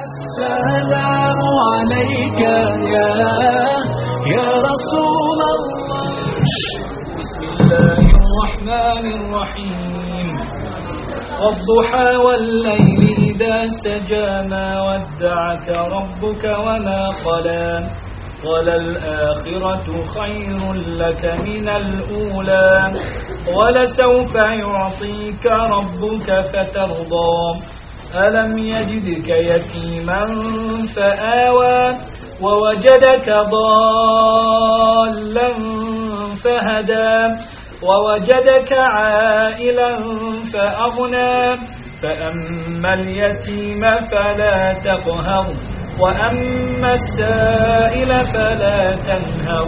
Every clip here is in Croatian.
السلام عليك يا يا رسول الله. بسم الله الرحمن الرحيم. والضحى والليل إذا سجى ما ودعك ربك وما قلى وللآخرة خير لك من الأولى. ولسوف يعطيك ربك فترضى. ألم يجدك يتيما فآوى ووجدك ضالا فهدى ووجدك عائلا فأغنى فأما اليتيم فلا تقهر وأما السائل فلا تنهر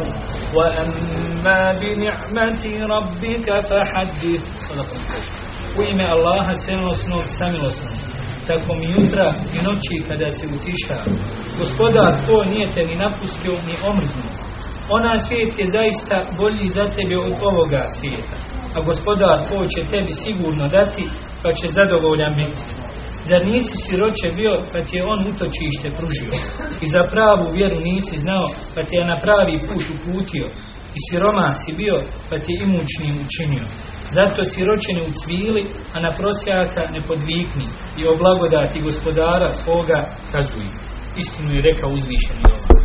وأما بنعمة ربك فحدث. صدق الله ime Allaha silnosnog samilosnog, tako mi jutra i noći kada se utiša, gospodar tvoj nije te ni napustio ni omrznuo. Ona svijet je zaista bolji za tebe od ovoga svijeta, a gospodar tvoj će tebi sigurno dati, pa će zadovoljan biti. Zar nisi siroće bio, pa ti je on utočište pružio? I za pravu vjeru nisi znao, pa ti je na pravi put uputio? I siroma si bio, pa ti je imućnim učinio? Zato siročeni ucvili, a na prosjaka ne podvikni i o blagodati gospodara svoga kazuj. Istinu je rekao uzvišeni Allah.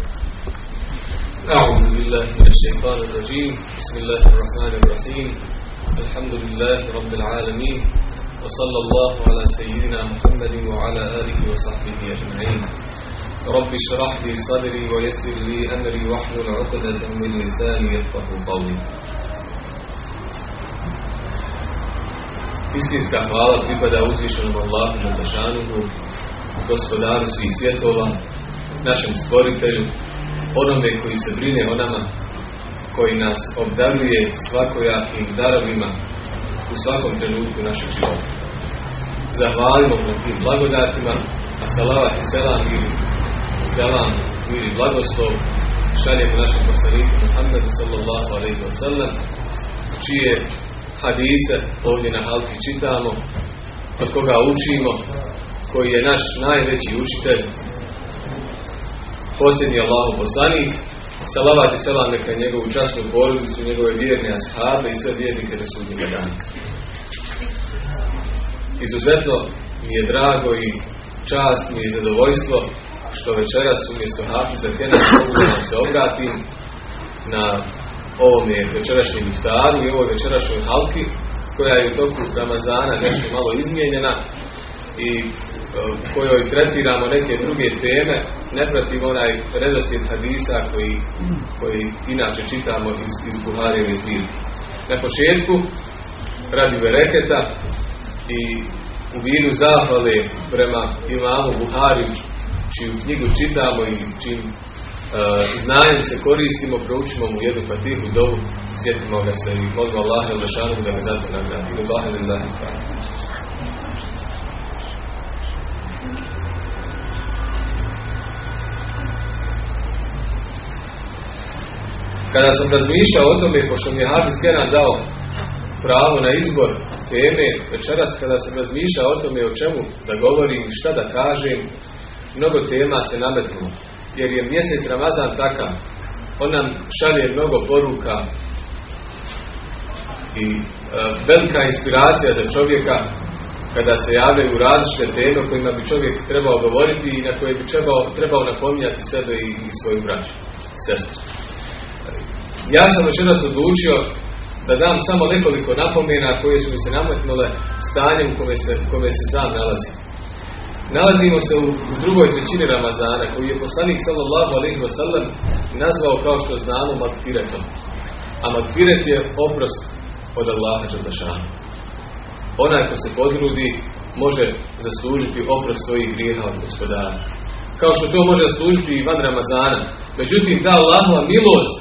أعوذ بالله من الشيطان الرجيم بسم الله الرحمن الرحيم الحمد لله رب العالمين وصلى الله على سيدنا محمد وعلى آله وصحبه أجمعين رب اشرح لي صدري ويسر لي أمري واحلل عقدة من لساني يفقه قولي Istinska hvala pripada uzvišenom Allahu Đalešanuhu, gospodaru svih svjetova, našem stvoritelju, onome koji se brine o nama, koji nas obdaruje svakojakim darovima u svakom trenutku našeg života. Zahvalimo na tim blagodatima, a salavat i selam ili selam ili blagoslov šaljemo našem poslaniku Muhammedu sallallahu alaihi wa sallam, čije hadise ovdje na halki čitamo, od koga učimo, koji je naš najveći učitelj, posljednji Allahu poslanik, salavat i selam neka njegovu časnu porodicu, njegove vjerne ashabe i sve vjernike do sudnjega dana. Izuzetno mi je drago i čast mi je zadovoljstvo što večeras umjesto Hafiza Kena mogu da vam se obratim na ovome večerašnjem iftaru i ovoj večerašnjoj halki koja je u toku Ramazana nešto malo izmijenjena i u kojoj tretiramo neke druge teme, ne pratimo onaj redoslijed hadisa koji, koji inače čitamo iz, iz Buharijeve zbirke. Na početku, radi vereketa i u vidu zahvale prema imamu Buhariju, čiju knjigu čitamo i čim znanjem se koristimo, proučimo mu jednu fatihu dovu, sjetimo ga se i molimo Allaha Lešanu da ga zato nagradi. Allaha lillahi ta'ala. Kada sam razmišljao o tome, pošto mi je Hafiz dao pravo na izbor teme, večeras kada sam razmišljao o tome o čemu da govorim šta da kažem, mnogo tema se nametnulo. Jer je mjesec Ramazan takav. On nam šalje mnogo poruka i e, velika inspiracija za čovjeka kada se javljaju različite teme kojima bi čovjek trebao govoriti i na koje bi trebao, trebao napominjati sebe i, i svoju braću, sestru. Ja sam večeras odlučio da dam samo nekoliko napomena koje su mi se nametnule stanjem u kome se, kome se sam nalazi. Nalazimo se u, drugoj trećini Ramazana koji je poslanik sallallahu alaihi wa sallam nazvao kao što znamo magfiretom. A magfiret je oprost od Allaha Đaldašana. Onaj ko se podrudi može zaslužiti oprost svojih grijeha od gospodara. Kao što to može zaslužiti i van Ramazana. Međutim, ta Allahova milost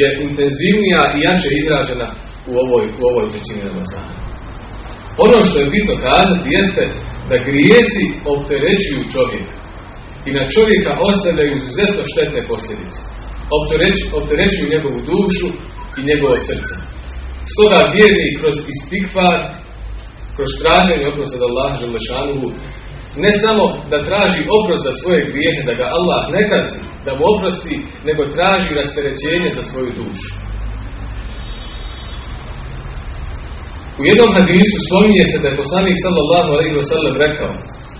je intenzivnija i jače izražena u ovoj, u ovoj trećini Ramazana. Ono što je bitno kazati jeste da grijesi opterećuju čovjeka i na čovjeka ostavljaju izuzetno štetne posljedice. Optereć, opterećuju njegovu dušu i njegovo srce. Stoga vjerni kroz istikfar, kroz traženje oprosta od Allaha Želešanuhu, ne samo da traži oprost za svoje grijehe, da ga Allah ne kazni, da mu oprosti, nego traži rasterećenje za svoju dušu. U jednom hadisu spominje se da je poslanik sallallahu alaihi wa sallam rekao,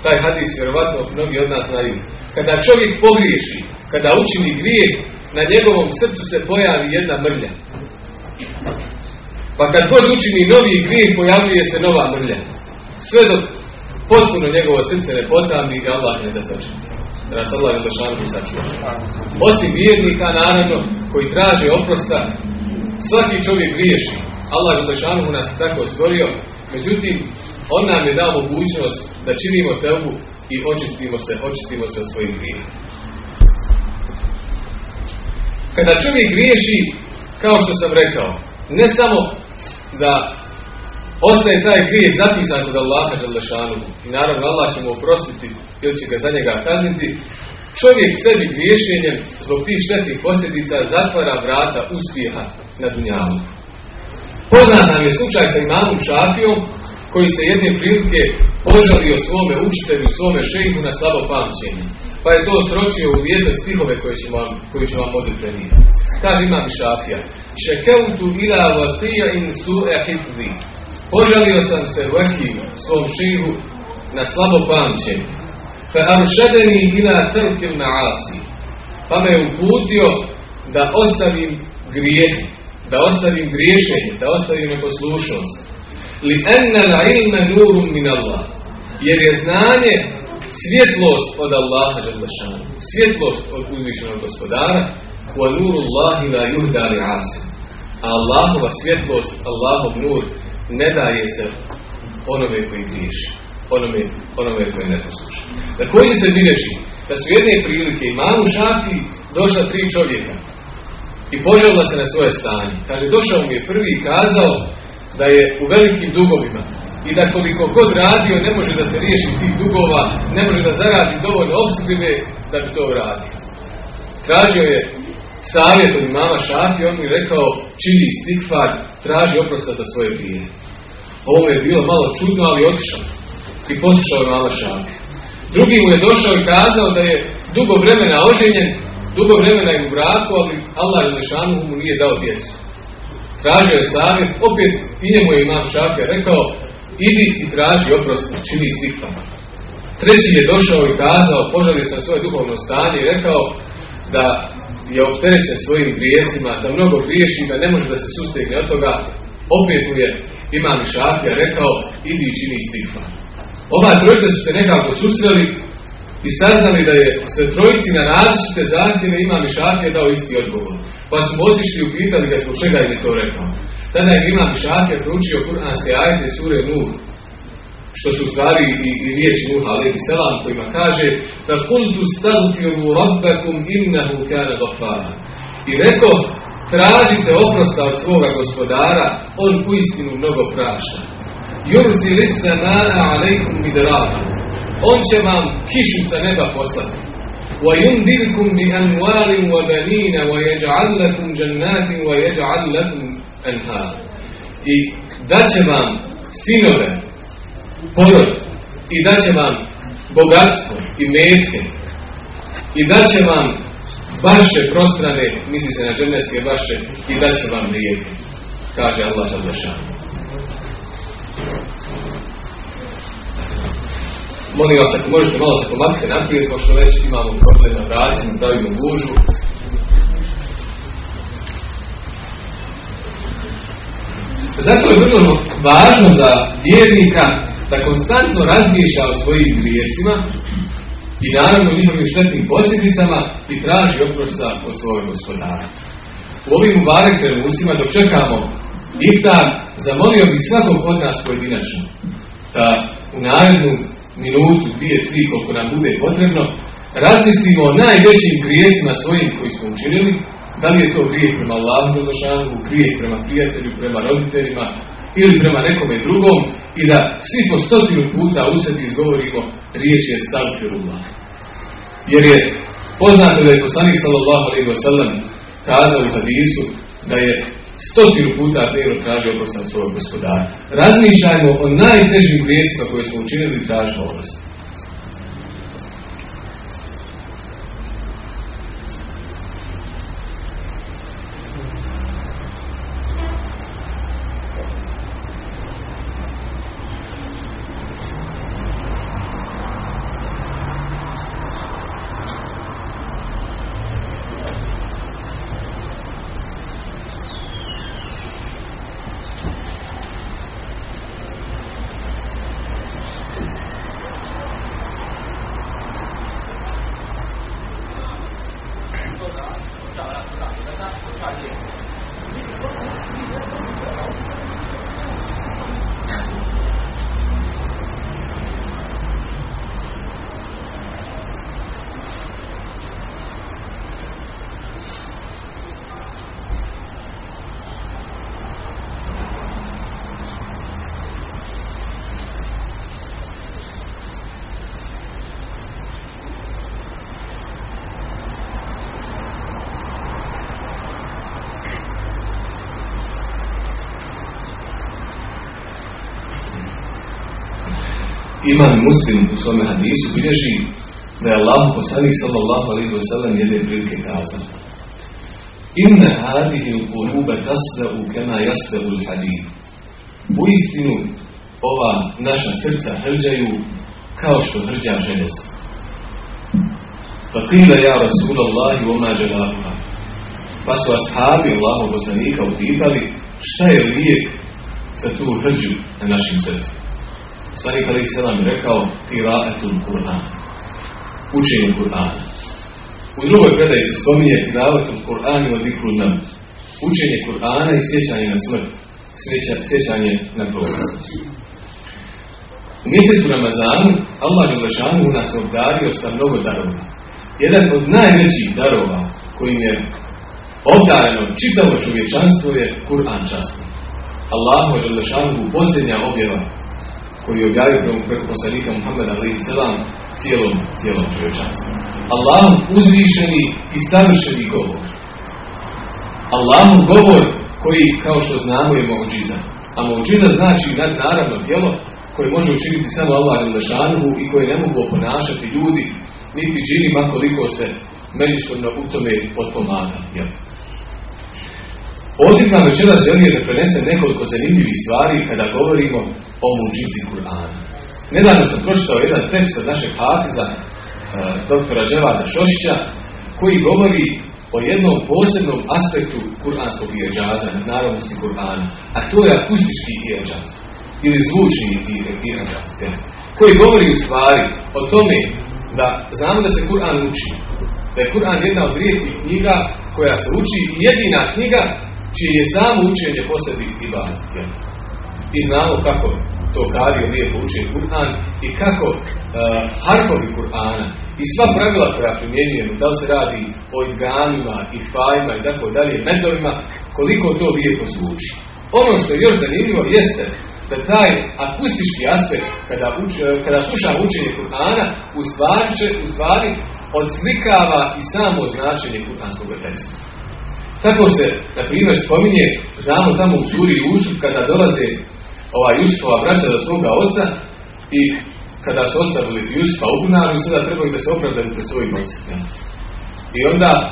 taj hadis vjerovatno mnogi od nas znaju, kada čovjek pogriješi, kada učini grijeh, na njegovom srcu se pojavi jedna mrlja. Pa kad god učini novi grijeh, pojavljuje se nova mrlja. Sve dok potpuno njegovo srce ne potamni i Allah ne zatoče. Da nas Allah ne sačuva. Osim vjernika, naravno, koji traže oprosta, svaki čovjek griješi. Allah Želešanu nas tako stvorio, međutim, on nam je dao mogućnost da činimo teubu i očistimo se, očistimo se od svojih grijeha. Kada čovjek griješi, kao što sam rekao, ne samo da ostaje taj grijeh zapisan kod Allaha Đalešanu i naravno Allah će mu oprostiti ili će ga za njega kazniti, čovjek sebi griješenjem zbog tih štetnih posljedica zatvara vrata uspjeha na dunjalu. Poznat nam je slučaj sa imamom Šafijom koji se jedne prilike požalio svome učitelju, svome šejhu na slabo pamćenje. Pa je to sročio u jedne stihove koje ću vam, koje ću vam ovdje prenijeti. Kaže imam Šafija. Šekeutu ila vatija in su'e hifzi. Požalio sam se vakiju svom šejhu na slabo pamćenje. Fa aršedeni ila trkil maasi. Pa me je uputio da ostavim grijeh, da ostavim griješenje, da ostavim neposlušnost. Li enna la ilme nurum min Allah. Jer je znanje svjetlost od Allaha Đalešanu. Svjetlost od uzvišenog gospodara. Wa nuru Allahi la yuhdali asim. A Allahova svjetlost, Allahov nur, ne daje se onome koji griješi. Onome, onome koji ne posluša. Također se bilježi da su jedne prilike imamu šafi došla tri čovjeka i požalila se na svoje stanje. Kaže, došao mu je prvi i kazao da je u velikim dugovima i da koliko god radio ne može da se riješi tih dugova, ne može da zaradi dovoljno obskrbe da bi to uradio. Tražio je savjet od mama Šafi, on mu je rekao čini stikfar, traži oprosta za svoje grije. Ovo je bilo malo čudno, ali otišao i poslušao je mama Šafi. Drugi mu je došao i kazao da je dugo vremena oženjen, dugo vremena je u braku, ali Allah Želešanu mu nije dao djecu. Tražio je savjet, opet i njemu je imam Šafija rekao, idi i traži oprost, čini stikfar. Treći je došao i kazao, požalio sam svoje duhovno stanje i rekao da je opterećen svojim grijesima, da mnogo griješi, da ne može da se sustegne od toga, opet mu je imam Šafija rekao, idi i čini stikfar. Ova trojica su se nekako susreli i saznali da je sve trojici na različite zahtjeve imam i Šafija dao isti odgovor. Pa su otišli i upitali ga zbog čega je to rekao. Tada je imam Šafija proučio kuranske ajete sure Nur, što su stvari i, i riječi Nuh alaihi selam kojima kaže da kultu stagfiru rabbakum innahu kana gafara. I rekao, tražite oprosta od svoga gospodara, on uistinu mnogo prašta. Jurzi lisa nana alaikum midrara. On će vam kišu sa neba poslati. ويمددكم بأموال وبنين ويجعل لكم جنات ويجعل لكم أنهار i daće vam sinove porod i daće vam bogatstvo i metke i daće vam vaše prostrane misli se na džerneske vaše i daće vam rijeke kaže Allah Žalešanu Molim vas, ako možete malo se pomaknuti naprijed, pošto već imamo problem na vratima, pravimo gužu. Zato je vrlo važno da vjernika da konstantno razmišlja o svojim grijesima i naravno njihovim štetnim posljedicama i traži oprosta od svojeg gospodara. U ovim ubarek trenucima dok čekamo iftar, zamolio bih svakog od nas pojedinačno da u narednu minutu, dvije, tri, koliko nam bude potrebno, razmislimo o najvećim grijesima svojim koji smo učinili, da li je to grijeh prema Allahu Đelešanu, grijeh prema prijatelju, prema roditeljima ili prema nekome drugom i da svi po stotinu puta u sebi izgovorimo riječ je stavfirullah. Jer je poznato da je poslanik sallallahu alaihi wa sallam kazao u hadisu da je stotinu puta dnevno tražio oprost od svojeg gospodara. Razmišljajmo o najtežim grijesima koje smo učinili i tražimo oprost. Imam muslim u svome hadisu bilježi da je Allah poslanik sallallahu alaihi wa sallam jedne prilike kazao Inna hadihi uluba tasda'u kema jasda'u l-hadid U istinu ova naša srca hrđaju kao što hrđa železo. Fakila ja Rasulallahi oma dželabuha Pa su ashabi Allahu poslanika upitali šta je lijek za tu hrđu na našim srcima. Sani kada ih selam rekao Tira'etul Kur'an. Učenje Kur'ana. U drugoj predaji se spominje Tira'etul Kur'an i odikru nam. Učenje Kur'ana i sjećanje na smrt. Sjeća, sjećanje na propast. U mjesecu Ramazanu Allah Želešanu nas obdario sa mnogo darova. Jedan od najvećih darova kojim je obdareno čitavo čovječanstvo je Kur'an časni. Allahu Želešanu posljednja objava koji je objavio preko poslanika Muhammeda salam cijelom, cijelom čovječanstvu. Allahom uzvišeni i savršeni govor. Allahom govor koji, kao što znamo, je mođiza. A mođiza znači nadnaravno djelo koje može učiniti samo Allah Lešanuhu i koje ne mogu oponašati ljudi, niti džini, makoliko se međusobno u tome potpomaga. Ovdje nam večeras želio da prenesem nekoliko zanimljivih stvari kada govorimo o muđizi Kur'ana. Nedavno sam pročitao jedan tekst od našeg hafiza, uh, doktora Dževada Šošića, koji govori o jednom posebnom aspektu kuranskog ijeđaza, narodnosti Kur'ana, a to je akustički ijeđaz, ili zvučni ijeđaz, koji govori u stvari o tome da znamo da se Kur'an uči, da je Kur'an jedna od rijetkih knjiga koja se uči i jedina knjiga čije je samo učenje posebi i baviti. I znamo kako to Kario lijepo uči Kur'an i kako uh, harfovi Kur'ana i sva pravila koja primjenjujemo, da li se radi o idgamima i fajima i tako dalje, metodima, koliko to lijepo zvuči. Ono što je još zanimljivo jeste da taj akustički aspekt kada, uč, kada slušamo učenje Kur'ana u stvari, u stvari odslikava i samo značenje kur'anskog teksta. Tako se, na primjer, spominje, znamo tamo u suri Jusuf, kada dolaze ova Jusufova braća za svoga oca i kada su ostavili Jusufa u bunaru i sada trebaju da se opravdaju pred svojim ocem. Ja. I onda uh,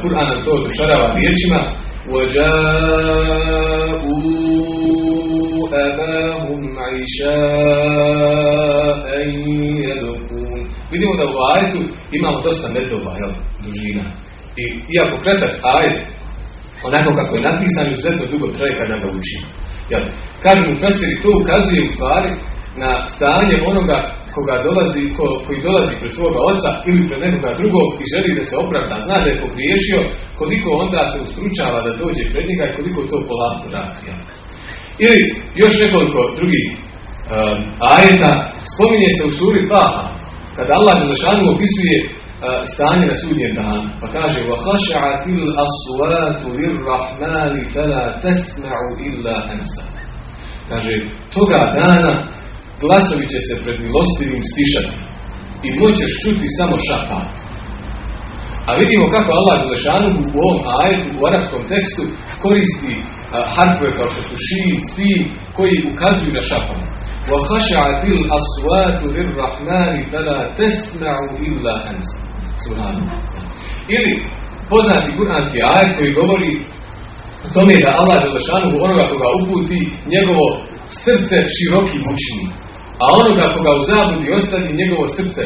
Kur'an nam to dočarava riječima وَجَاءُوا أَبَاهُمْ عِشَاءً يَدْقُونَ Vidimo da u ajetu imamo dosta medova, jel, dužina. I iako kratak ajet, onako kako je napisan, izuzetno dugo traje kada ga učimo. Jel, kažu mu Fesiri, to ukazuje u stvari na stanje onoga koga dolazi, ko, koji dolazi pred svoga oca ili pred nekoga drugog i želi da se opravda, zna da je pogriješio, koliko onda se ustručava da dođe pred njega i koliko to polako radi. Jel. Ili još nekoliko drugih um, ajeta, spominje se u suri Taha, kada Allah Želešanu opisuje stanje na sudnjem danu. Pa kaže وَخَشَعَتِ الْأَصْوَاتُ لِلرَّحْمَانِ فَلَا تَسْمَعُ إِلَّا أَنْسَ Kaže, toga dana glasovi će se pred milostivim stišati i moćeš čuti samo šapat. A vidimo kako Allah Đelešanu u ovom ajetu, u arapskom tekstu, koristi uh, harfove kao što su šin, sin, koji ukazuju na šapat. وَخَشَعَتِ الْأَصْوَاتُ لِلرَّحْمَانِ فَلَا تَسْمَعُ إِلَّا أَنْسَ Ili poznati kuranski ajet koji govori o tome da Allah Želešanu onoga koga uputi njegovo srce širokim učini. A onoga koga u zabludi ostavi njegovo srce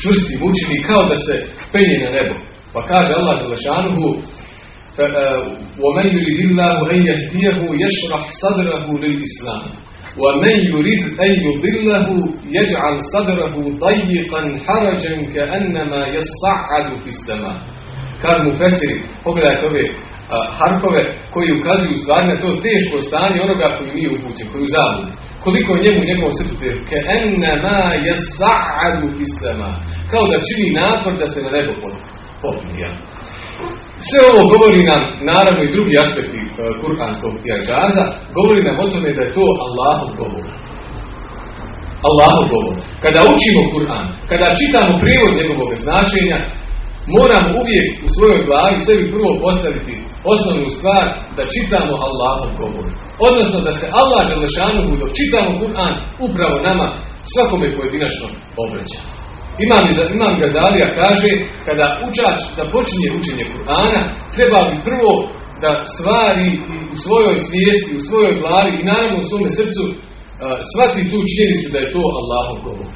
čvrstim učini kao da se penje na nebo. Pa kaže Allah Želešanu وَمَنْ يُرِدِ اللَّهُ أَنْ يَهْدِيَهُ يَشْرَحْ صَدْرَهُ لِلْإِسْلَامِ ومن يريد أن يضله يجعل صدره ضيقا حرجا كأنما يصعد في السماء كان مفسر pogledajte ove harfove koji ukazuju stvari na to teško stanje onoga koji nije upućen, koji u zabludi. Koliko je njemu njegovom srcu te ke ennama jesa'adu fistama. Kao da čini napor da se na nebo popne. Sve ovo govori nam, naravno i drugi aspekti uh, kuranskog jađaza, govori nam o tome da je to Allahov govor. Allahov govor. Kada učimo Kur'an, kada čitamo prijevod njegovog značenja, moramo uvijek u svojoj glavi sebi prvo postaviti osnovnu stvar da čitamo Allahov govor. Odnosno da se Allah Želešanuhu dok čitamo Kur'an upravo nama svakome pojedinačno obraća. Imam, imam Gazalija kaže kada učač da počinje učenje Kur'ana treba bi prvo da stvari u svojoj svijesti, u svojoj glavi i naravno u svome srcu shvati tu činjenicu da je to Allahov govor.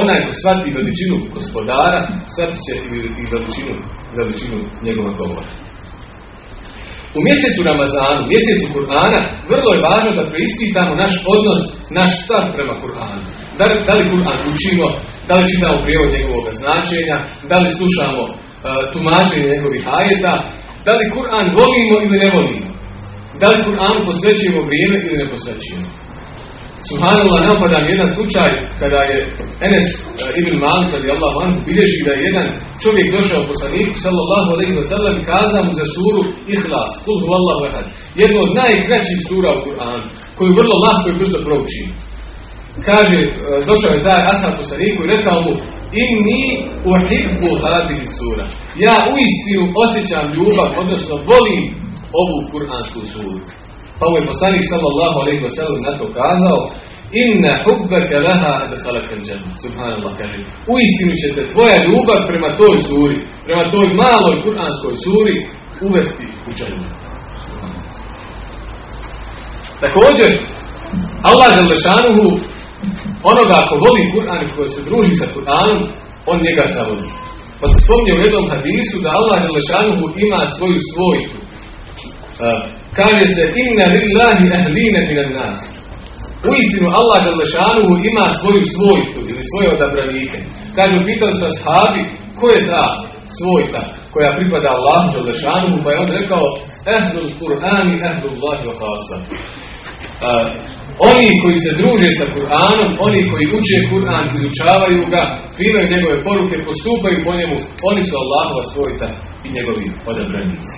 Onaj ko shvati veličinu gospodara, shvatit će i veličinu, veličinu njegova govora. U mjesecu Ramazanu, mjesecu Kur'ana, vrlo je važno da preispitamo naš odnos, naš stav prema Kur'anu. Da li, da li Kur'an učimo, da li čitamo prijevod njegovog značenja, da li slušamo uh, tumačenje njegovih ajeta, da li Kur'an volimo ili ne volimo, da li Kur'anu posvećujemo vrijeme ili ne posvećujemo. Subhanallah, napadam jedan slučaj kada je Enes uh, ibn Malik, je Allah van, bilježi da je jedan čovjek došao poslaniku, sallallahu alaihi wa sallam, i kazao mu za suru Ihlas, kul hu Allahu ahad. Jedno od najkraćih sura u Kur'anu, koju vrlo lahko i brzo prouči. Kaže, uh, došao je taj ashab poslaniku i rekao mu, inni uhibbu hadih sura. Ja uistinu osjećam ljubav, odnosno volim ovu kur'ansku suru. Pa mu je poslanik sallallahu alaihi wa sallam na to kazao Inna hubbaka laha adkhalaka al-jannah. Subhanallah kaže. Uistinu će te tvoja ljubav prema toj suri, prema toj maloj kuranskoj suri uvesti u džennet. Također Allah dželle onoga ko voli Kur'an i ko se druži sa Kur'anom, on njega zavoli. Pa se spomnio u jednom hadisu da Allah dželle ima svoju svojtu. Uh, kaže se inna lillahi ahlina minan nas. U istinu Allah Đalešanuhu ima svoju svojtu ili svoje odabranike. Kažu, pitali su ashabi, ko je ta svojta koja pripada Allahu Đalešanuhu, pa je on rekao, ehlul Kur'ani, ehlullahi wa khasa. Oni koji se druže sa Kur'anom, oni koji uče Kur'an, izučavaju ga, primaju njegove poruke, postupaju po njemu, oni su Allahova svojta i njegovi odabranici.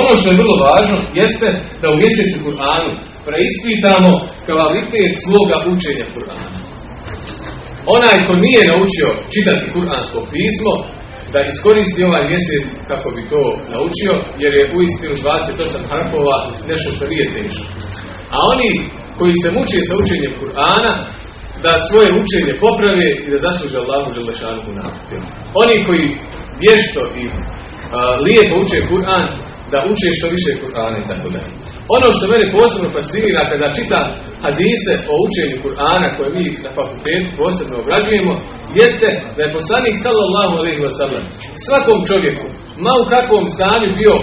Ono što je vrlo važno jeste da u mjesecu Kur'anu preispitamo kvalitet svoga učenja Kur'ana. Onaj ko nije naučio čitati Kur'ansko pismo, da iskoristi ovaj mjesec kako bi to naučio, jer je u istinu 28 harpova nešto što nije teško. A oni koji se muče sa učenjem Kur'ana, da svoje učenje poprave i da zasluže Allahu Đelešanu nagradu. Oni koji vješto i a, lijepo uče Kur'an, da uče što više Kur'ana i tako dalje. Ono što mene posebno fascinira kada čitam hadise o učenju Kur'ana koje mi na fakultetu posebno obrađujemo, jeste da je poslanik sallallahu alaihi wa sallam svakom čovjeku, ma u kakvom stanju bio,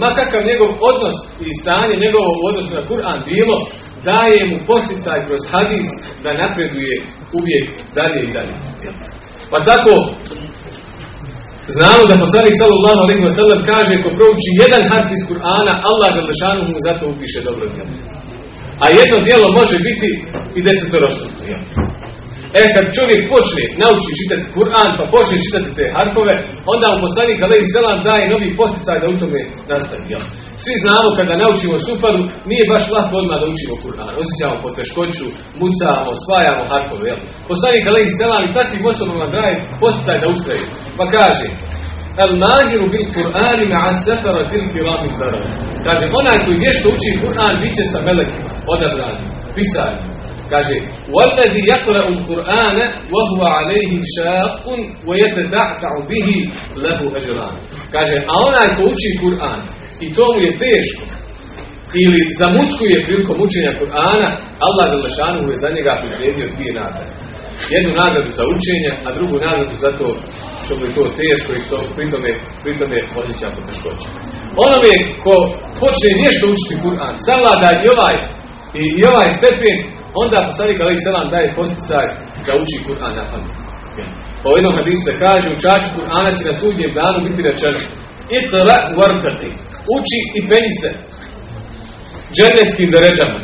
ma kakav njegov odnos i stanje njegovo u odnosu na Kur'an bilo, daje mu posticaj kroz hadis da napreduje uvijek dalje i dalje. Pa tako, Znamo da poslanik sallallahu alejhi ve sellem kaže ko prouči jedan harf iz Kur'ana, Allah dželle mu zato upiše dobro djelo. A jedno djelo može biti i desetorostruko. E kad čovjek počne nauči čitati Kur'an, pa počne čitati te harfove, onda mu poslanik alejhi selam daje novi posticaj da u tome nastavi. Svi znamo kada naučimo sufaru, nije baš lako odmah da učimo Kur'an. Osjećamo poteškoću, mucamo, spajamo harfove. Jel? Poslanik alejhi selam i takvim osobama daje posticaj da ustraju. Pa kaže, El mahiru bil Kur'ani ma'a sefara til barara. Kaže, onaj koji vješto uči Kur'an, bit će sa melekima, odabranim, pisarima. Kaže, وَالَّذِي يَقْرَأُ الْقُرْآنَ وَهُوَ عَلَيْهِ شَاقٌ وَيَتَدَعْتَعُ بِهِ لَهُ أَجْرَانِ Kaže, a onaj ko uči Kur'an, i to mu je teško, ili zamuckuje prilikom učenja Kur'ana, Allah Đelešanu je za njega pripremio dvije nagrade. Jednu nagradu za učenje, a drugu nagradu za to što mu je to teško i što pritome, pritome osjeća poteškoće. Onome ko počne nešto učiti Kur'an, savlada i ovaj, i, i ovaj stepen, onda poslanik alaih selam daje posticaj da uči Kur'an na pamet. Po jednom hadisu se kaže, učači Kur'ana će na sudnjem danu biti rečeno, Iqra warkati. uči i penji se džennetskim deređama.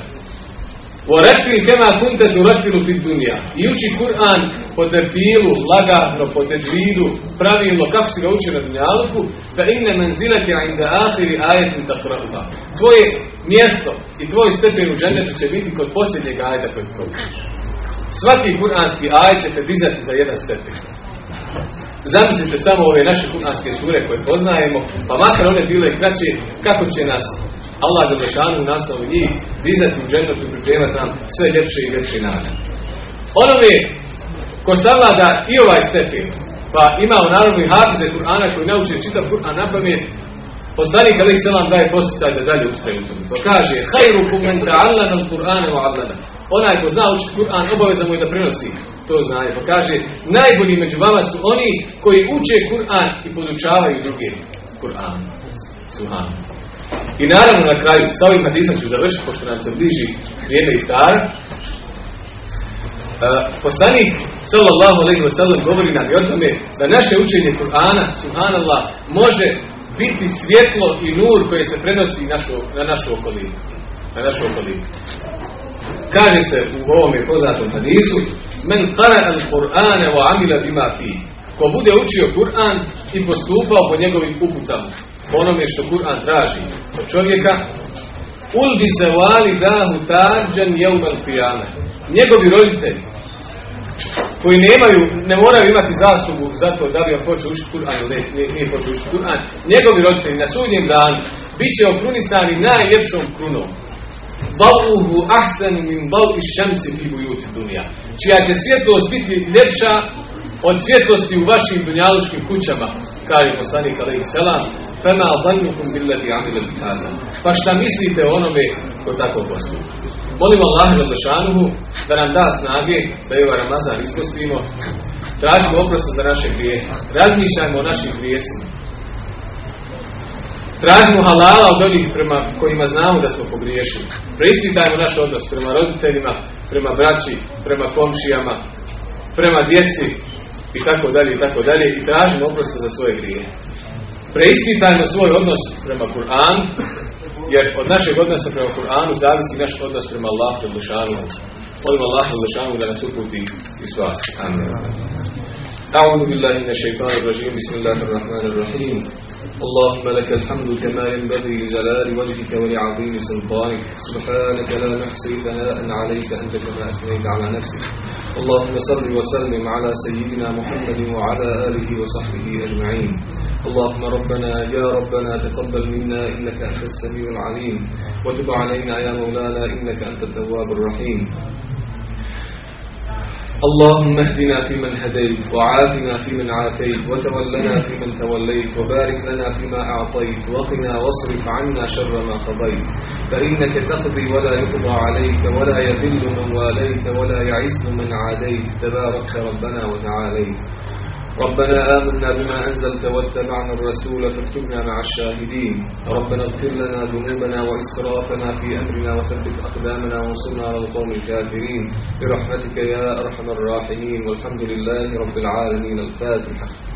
وَرَتِّلْ كَمَا كُنْتَ تُرَتِّلُ فِي الدُّنْيَا I uči Kur'an po tertilu, lagano, po teđvidu, pravilno, kako si ga uči na dunjaluku, da inne menzilati inda ahiri ajetin takra'uha. Tvoje mjesto i tvoj stepen u džennetu će biti kod posljednjeg ajeta kojeg proučiš. Svaki kuranski ajet će te dizati za jedan stepen. Zamislite samo ove naše kuranske sure koje poznajemo, pa makar one bile kraće, kako će nas Allah za lešanu u nastavu njih dizati u džennetu i pripremati nam sve ljepše i ljepše nade. Onome ko savlada i ovaj stepen, pa ima u narodu i hafize Kur'ana koji nauče čitav Kur'an na pamet, Poslanik Ali Selam daje posticaj da dalje ustaje u tome. Pa kaže, hajru men ta'allana al-Qur'ana wa 'allama. Onaj ko zna učiti Kur'an, obaveza mu je da prenosi to znanje. Pa kaže, najbolji među vama su oni koji uče Kur'an i podučavaju druge Kur'an. Subhan. I naravno na kraju, sa ovim hadisom ću završiti, pošto nam se bliži vrijeme iftara. Uh, poslanik sallallahu alejhi ve sellem govori nam i o tome da naše učenje Kur'ana subhanallah može biti svjetlo i nur koje se prenosi našu, na našu okolinu. Na našu okolinu. Kaže se u ovom je poznatom hadisu Men qara al-Qur'ane wa amila bima fi. Ko bude učio Kur'an i postupao po njegovim uputama, onome što Kur'an traži od čovjeka, ulbi se vali dahu tađan al-qiyame. Njegovi roditelji, koji nemaju, ne moraju imati zaslugu za to da bi on počeo učiti Kur'an ili nije, nije počeo učiti Kur'an, njegovi roditelji na sudnjem danu bit će okrunisani najljepšom krunom. Baluhu ahsan min balu šamsi fi bujuti dunja. Čija će svjetlost biti ljepša od svjetlosti u vašim dunjaluškim kućama, kaže poslanik alejhi selam. Fema zannukum billati amila bikaza. Pa šta mislite o onome ko tako postupa? Molimo Allah Đelešanuhu da nam da snage da je ovaj Ramazan ispostimo. Tražimo oprost za naše grijehe. Razmišljajmo o našim grijesima. Tražimo halala od onih prema kojima znamo da smo pogriješili. Preispitajmo naš odnos prema roditeljima, prema braći, prema komšijama, prema djeci i tako dalje i tako dalje i tražimo oprost za svoje grijehe. Preispitajmo svoj odnos prema Kur'anu, jer od našeg odnosa prema Kur'anu zavisi naš odnos prema Allahu i Lešanu. Molim Allahu i Lešanu da nas uputi i spasi. Amin. أعوذ بالله من الشيطان الرجيم بسم الله الرحمن الرحيم اللهم لك الحمد كما ينبغي لجلال وجهك ولعظيم سلطانك. سبحانك لا نحصي ثناء عليك أنت كما أثنيت على نفسك. اللهم صل وسلم على سيدنا محمد وعلى آله وصحبه أجمعين. اللهم ربنا يا ربنا تقبل منا إنك أنت السميع العليم. وتب علينا يا مولانا إنك أنت التواب الرحيم. اللهم اهدنا فيمن هديت وعافنا فيمن عافيت وتولنا فيمن توليت وبارك لنا فيما أعطيت وقنا واصرف عنا شر ما قضيت. فإنك تقضي ولا يقضى عليك ولا يذل من واليت ولا يعز من عاديت. تبارك ربنا وتعاليت. ربنا آمنا بما أنزلت واتبعنا الرسول فاكتبنا مع الشاهدين. ربنا اغفر لنا ذنوبنا وإسرافنا في أمرنا وثبت أقدامنا وانصرنا على القوم الكافرين. برحمتك يا أرحم الراحمين. والحمد لله رب العالمين. الفاتحة.